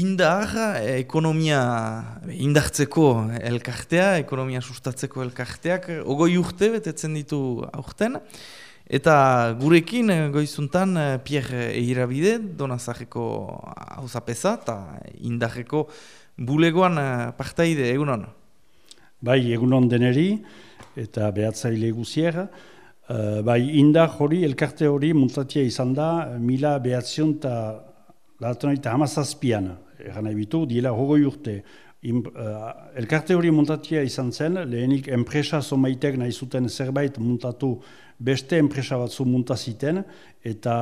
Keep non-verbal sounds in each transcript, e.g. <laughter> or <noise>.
indar ekonomia indartzeko elkartea, ekonomia sustatzeko elkarteak, ogoi urte betetzen ditu aurten, eta gurekin goizuntan Pierre Eirabide, donazareko hauzapeza eta indarreko bulegoan partaide, egunon? Bai, egunon deneri eta behatzaile guzier, Uh, bai, indar hori, elkarte hori, muntatia izan da, mila behatzion eta eta hamazazpian, eran nahi bitu, diela hogoi urte. In, uh, elkarte hori muntatia izan zen, lehenik enpresa somaitek nahi zuten zerbait muntatu beste enpresa batzu muntaziten, eta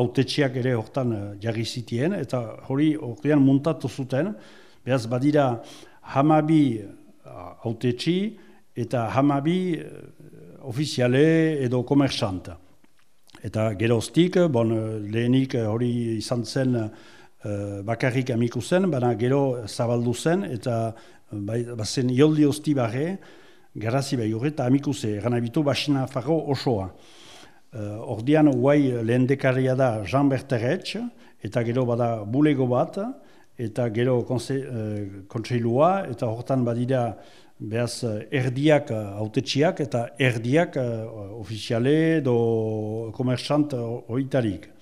autetxiak ere hortan uh, jarri zitien, eta hori horrean muntatu zuten, behaz badira hamabi uh, autetxi, eta hamabi ofiziale edo komersanta. Eta geroztik, bon, lehenik hori izan zen bakarrik amiku zen, baina gero zabaldu zen, eta bai, bazen joldi hosti barre, garazi bai horre, eta amiku ze, gana bitu basina farro osoa. Uh, ordian, guai lehen dekarria da Jean Berteretz, eta gero bada bulego bat, eta gero kontseilua, eta hortan badira behaz eh, erdiak eh, autetxiak eta erdiak uh, ofiziale do komersant horitarik.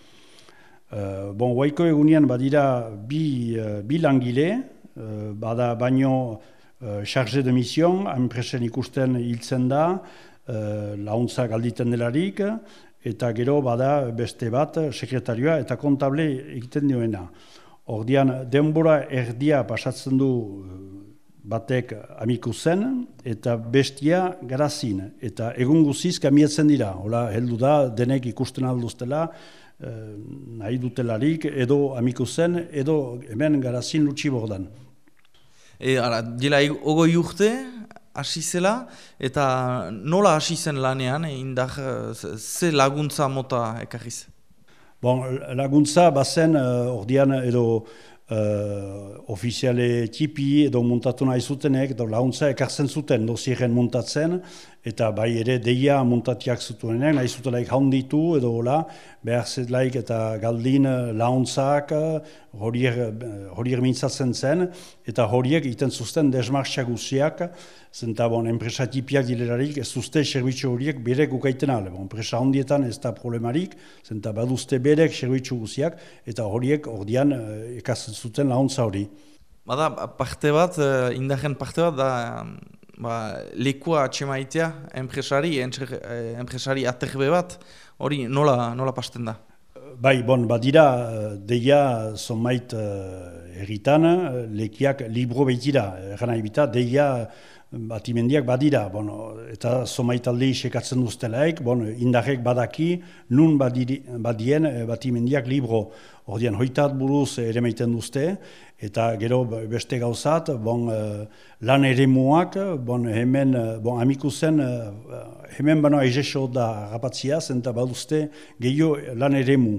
Uh, bon, guaiko egunean badira bi, uh, bi langile, uh, bada baino uh, charge de mission, enpresen ikusten hiltzen da, uh, launtzak alditen delarik, eta gero bada beste bat, sekretarioa eta kontable egiten dioena. Ordian, denbora erdia pasatzen du batek amiku zen eta bestia garazin. Eta egun guziz kamiatzen dira. Hola, heldu da, denek ikusten alduztela, nahi dutelarik, edo amiku zen, edo hemen garazin lutsi bordan. E, ara, dila, ogoi urte, hasi zela, eta nola hasi zen lanean, e, indar, ze laguntza mota ekarriz? Bon, laguntza bazen, uh, ordian edo, uh, ofiziale tipi edo muntatu nahi zutenek, edo launtza ekartzen zuten dosierren muntatzen, eta bai ere deia muntatiak zutuenek, nahi zutelaik handitu edo hola, behar zetlaik eta galdin launtzak horiek, horiek mintzatzen zen, eta horiek iten zuzten desmartxak guziak, zenta bon, enpresa tipiak dilerarik ez zuzte servitxo horiek berek gukaiten ale. Bon, enpresa handietan ez da problemarik, zenta baduzte berek servitxo guziak, eta horiek ordian eh, ekatzen zuten launtza hori. Bada, parte bat, indagen parte bat, da ba, lekua atxemaitea enpresari, eh, enpresari aterbe bat, hori nola, nola pasten da? Bai, bon, badira, deia zonmait uh, erritan, lekiak libro behitira, gana ebita, deia batimendiak badira, bueno, eta somaitaldi sekatzen duztelaik, bon, indarrek badaki, nun badiri, badien eh, batimendiak libro. Ordian, hoitat buruz ere meiten duzte, eta gero beste gauzat, bon, eh, lan ere muak, bon, hemen, eh, bon, amiku zen, hemen bano aizeso da rapatzia, zenta baduzte gehiago lan ere mu.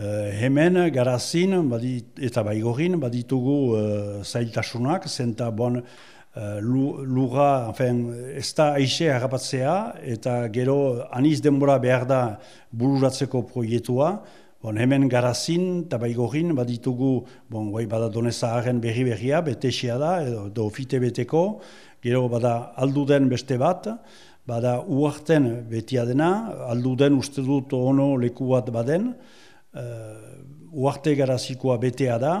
hemen, garazin, badit, eta baigorin, baditugu uh, zailtasunak, zenta, bon, Uh, lura, enfin, ez da aixe harrapatzea, eta gero aniz denbora behar da bururatzeko proietua. Bon, hemen garazin eta baigorin baditugu, bon, bai, bada doneza haren berri berria, betesia da, edo, edo fite beteko, gero bada alduden beste bat, bada uarten betia dena, alduden uste dut ono leku bat baden, uh, uarte garazikoa betea da,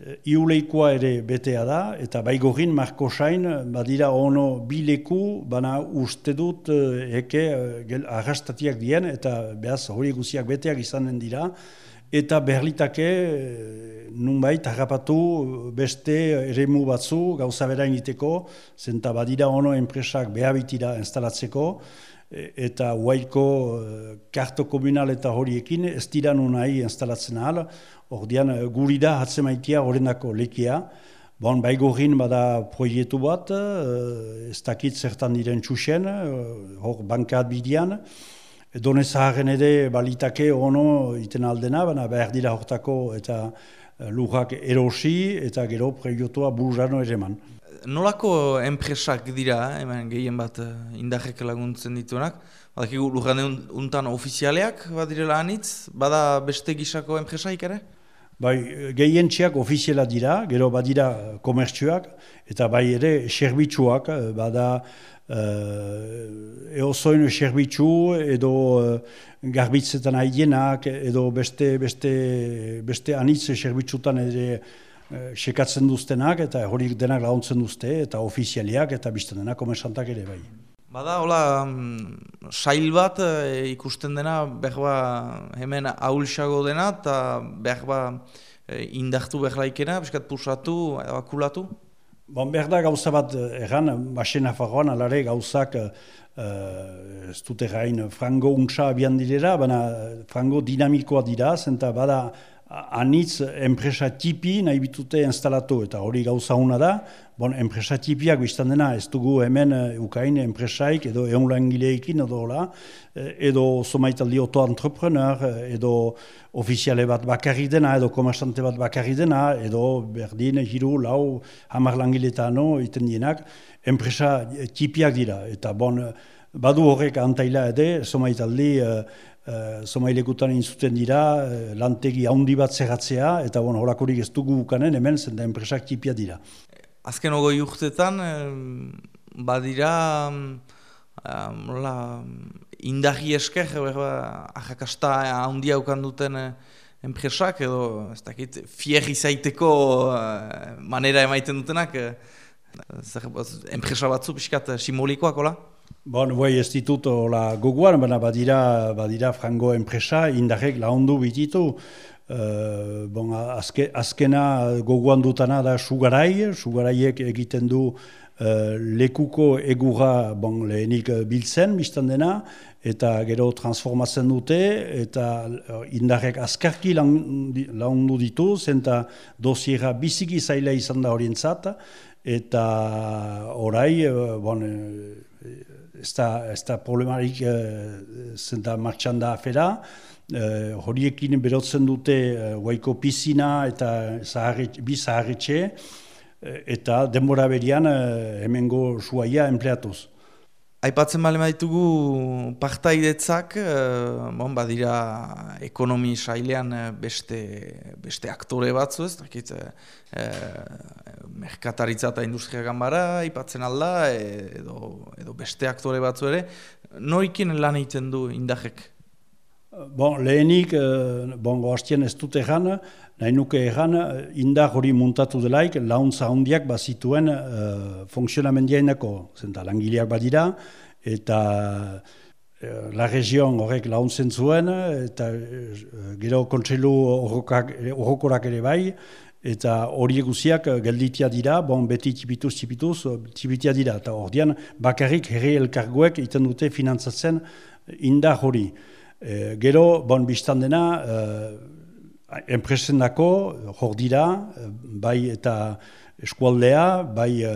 Iuleikoa ere betea da, eta baigorin Marko Sain badira ono bileku, baina uste dut eh, eke eh, arrastatiak dien, eta behaz hori guziak beteak izanen dira, eta berlitake eh, nunbait harrapatu beste eremu batzu gauza bera initeko, zenta badira ono enpresak behabitira instalatzeko, eta huaiko karto komunal eta horiekin ez dira nahi instalatzen ahal, Ordian, eh, guri da hatzemaitia horrenako lekia. Bon, baigorin bada proietu bat, uh, ez dakit zertan diren txusen, hor bankat bidian. Done zaharen ere balitake ono iten aldena, baina behar dira hortako eta lujak erosi eta gero proietua buruzano ere man. Nolako enpresak dira, hemen gehien bat indarrek laguntzen dituenak? Badakigu lujane untan ofizialeak badirela anitz, bada beste gisako enpresaik ere? Bai, gehientziak ofiziala dira, gero badira komertzioak, eta bai ere serbitzuak, bada uh, eozoin serbitzu edo uh, garbitzetan haienak, edo beste, beste, beste anitz serbitzutan ere sekatzen duztenak, eta hori denak launtzen duzte, eta ofizialiak, eta bizten denak komersantak ere bai. Bada, hola, mm, sail bat e, ikusten dena, behar hemen ahulsago dena, eta behar ba e, indartu behar laikena, biskat pusatu, akulatu? Bon, behar da gauza bat erran, basen afarroan, alare gauzak e, ez dute gain frango untsa abian direra, baina frango dinamikoa dira, zenta bada anitz enpresa tipi nahi bitute instalatu eta hori gauza hona da, bon, enpresa tipiak biztan dena ez dugu hemen uh, ukain enpresaik edo egun langileekin edo hola, eh, edo somaitaldi auto-entrepreneur, eh, edo ofiziale bat bakarri dena, edo komersante bat bakarri dena, edo berdin, hiru, lau, hamar langiletano, iten dienak, enpresa tipiak dira. Eta bon, badu horrek antaila ede, somaitaldi, uh, Zomailekutan inzuten dira, uh, lantegi haundi bat zerratzea, eta bon, horakorik ez dugu bukanen, hemen zen da enpresak tipia dira. Azken ogoi urtetan, badira, um, indahi esker, berba, ahakasta haundi haukan duten enpresak, edo, ez dakit, fier izaiteko uh, manera emaiten dutenak, enpresa batzu, pixkat, simbolikoak, hola? Bon, bai ez ditut la goguan, baina badira, badira frango enpresa, indarek lahondu bititu. Uh, bon, azke, azkena goguan dutana da sugarai, sugaraiek egiten du uh, lekuko egura bon, lehenik biltzen, biztan dena, eta gero transformatzen dute, eta indarek azkarki lahondu ditu, zenta dosiera biziki zaila izan da horientzat, eta orai, bon, ez da, problemarik e, zenta martxan da afera. E, horiekin berotzen dute e, waiko pizina eta zaharretxe, bi zaharretxe eta denbora berian e, hemengo suaia empleatuz. Aipatzen bale maitugu partaidetzak, eh, bon, badira ekonomi sailean beste, beste aktore batzu ez, dakit, merkataritza eta industria gambara, aipatzen alda, edo, edo beste aktore batzu ere, noikin lan egiten du indahek? Bon, lehenik, bon, goaztien ez dute egan, nahi nuke egan, indar hori muntatu delaik, launtza handiak bazituen uh, funksionamendiainako, zenta langileak badira, eta la region horrek launtzen zuen, eta gero kontselu horrokorak ere bai, eta hori eguziak eh, gelditia dira, bon, beti txipituz, txipituz, eh, txipitia dira, eta hor bakarrik herri elkargoek iten dute finantzatzen indar hori. E, gero, bon, biztan dena, e, enpresen dako, hor dira, bai eta eskualdea, bai e,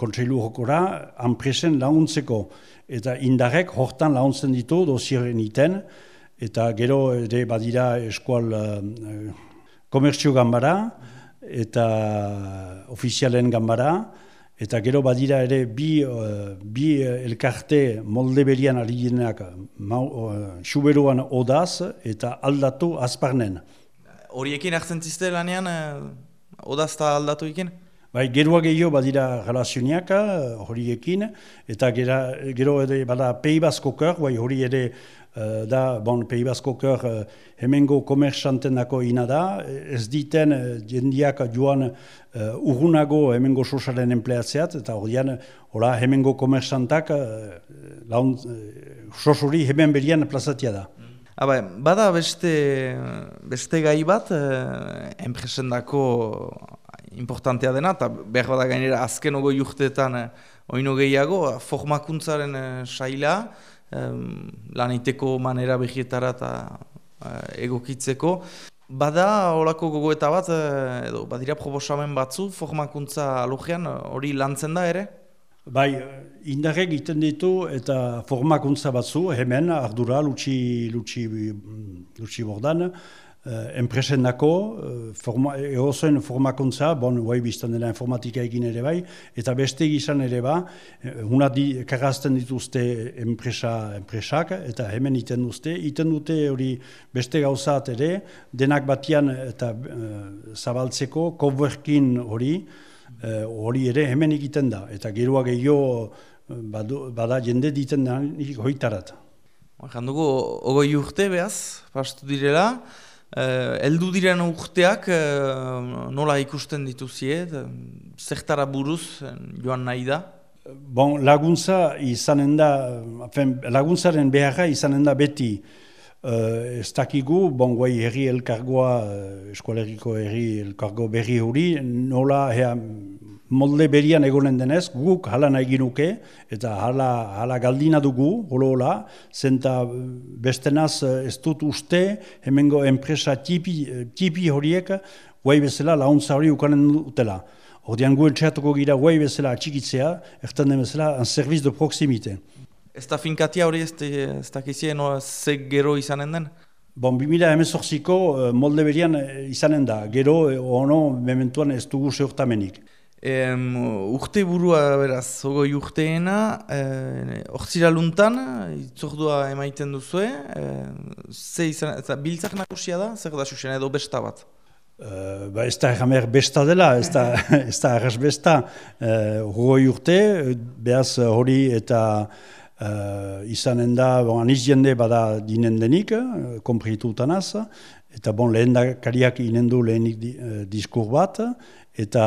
kontseilu hokora, enpresen launtzeko, eta indarek hortan launtzen ditu dosieren iten, eta gero, ere badira eskual komertzio gambara eta ofizialen gambara, eta gero badira ere bi, uh, bi elkarte molde berian ari ginenak uh, odaz eta aldatu azparnen. Horiekin hartzen zizte lanean uh, odaz eta aldatu ikin? Bai, geroa gehiago badira relazioniak horiekin, eta gero ere bada peibazko kör, bai hori ere da, bon, Pei Basko kör uh, hemengo komersanten dako ina da, ez diten jendiak joan uh, urgunago hemengo sosaren empleatzeat, eta horian, hola, hemengo komersantak uh, laun, uh, sosuri hemen berian plazatia da. Aba, bada beste, beste gai bat, uh, enpresen dako importantea dena, eta behar bada gainera azken ogo jurtetan uh, oino gehiago, formakuntzaren uh, saila, um, laniteko manera behietara eta uh, egokitzeko. Bada horako gogoeta bat, uh, edo badira proposamen batzu, formakuntza alogean hori lantzen da ere? Bai, indarrek egiten ditu eta formakuntza batzu, hemen, ardura, lutsi, lutsi, lutsi bordan, uh, enpresen dako, uh, forma, formakuntza, bon, guai biztan dela informatika egin ere bai, eta beste gizan ere ba, una di, karazten dituzte enpresa, enpresak, eta hemen iten duzte, iten dute hori beste gauzat ere, denak batian eta zabaltzeko, coworking hori, hori ere hemen egiten da, eta geroa gehiago bada jende diten da hoitarat. Jan dugu, ogoi urte behaz, pastu direla, eh, eldu diren urteak eh, nola ikusten dituzie, zertara buruz joan nahi da? Bon, laguntza izanen da, laguntzaren beharra izanen da beti, Uh, ez dakigu, bon, guai herri elkargoa, uh, eskualeriko herri elkargo berri hori, nola, hea, molde berian egonen denez, guk hala nahi ginuke, eta hala, hala galdina dugu, holo hola, zenta bestenaz ez dut uste, hemengo enpresa tipi, tipi horiek, guai bezala launtza hori ukanen dutela. Hordian guen txertuko gira guai bezala atxikitzea, ertan den bezala, un serviz de proximite. Ez da finkatia hori ez, ez dakizien no, ze gero izanen den? Bon, 2000 emezortziko eh, molde berian eh, izanen da, gero eh, ono mementuan ez dugu zeurtamenik. Em, urte burua beraz, ogoi urteena, eh, ortsira luntan, itzordua emaiten duzue, eh, ze izan, eta biltzak nagusia da, zer da susen edo besta bat? Uh, ba ez da erramer besta dela, ez da, <laughs> ez da erraz besta, uh, urte, behaz hori eta uh, izanen da, bon, aniz jende bada dinen denik, kompritu utanaz, eta bon, lehen da kariak inen du lehenik di, uh, diskur bat, eta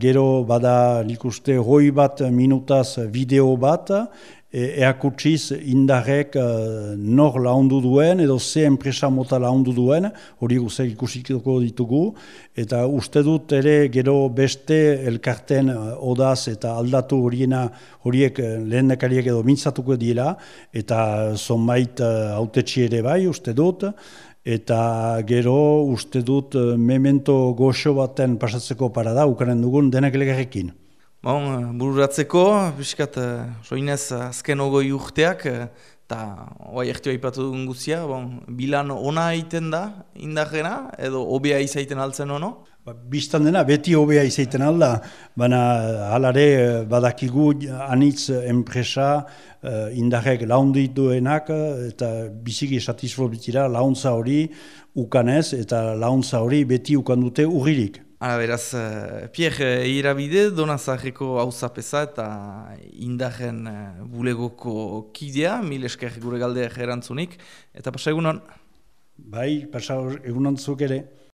gero bada nik uste hoi bat minutaz video bat, e, eakutsiz indarrek uh, nor laundu duen edo ze enpresa mota laundu duen, hori guzek ikusiko ditugu, eta uste dut ere gero beste elkarten uh, odaz eta aldatu horiena horiek uh, edo mintzatuko dira, eta zonbait uh, autetxi ere bai uste dut, eta gero uste dut eh, memento goxo baten pasatzeko para da, ukaren dugun denak elegarrekin. Bon, eh, bururatzeko, biskat, eh, soinez azken ogoi urteak, eta oai ertioa ipatu dugun guzia, bon, bilan ona egiten da, indarrena, edo obea izaiten altzen ono? Ba, Bistan dena, beti hobea izaiten alda, baina halare badakigu anitz enpresa uh, indarrek laundiduenak eta biziki satisfo bitira launtza hori ukanez eta launtza hori beti ukan dute urririk. Hala beraz, uh, Pierre Eirabide, Donazarreko hauzapeza eta indarren bulegoko kidea, mil esker gure galdea erantzunik, eta pasa egunon? Bai, pasa egunon zuk ere.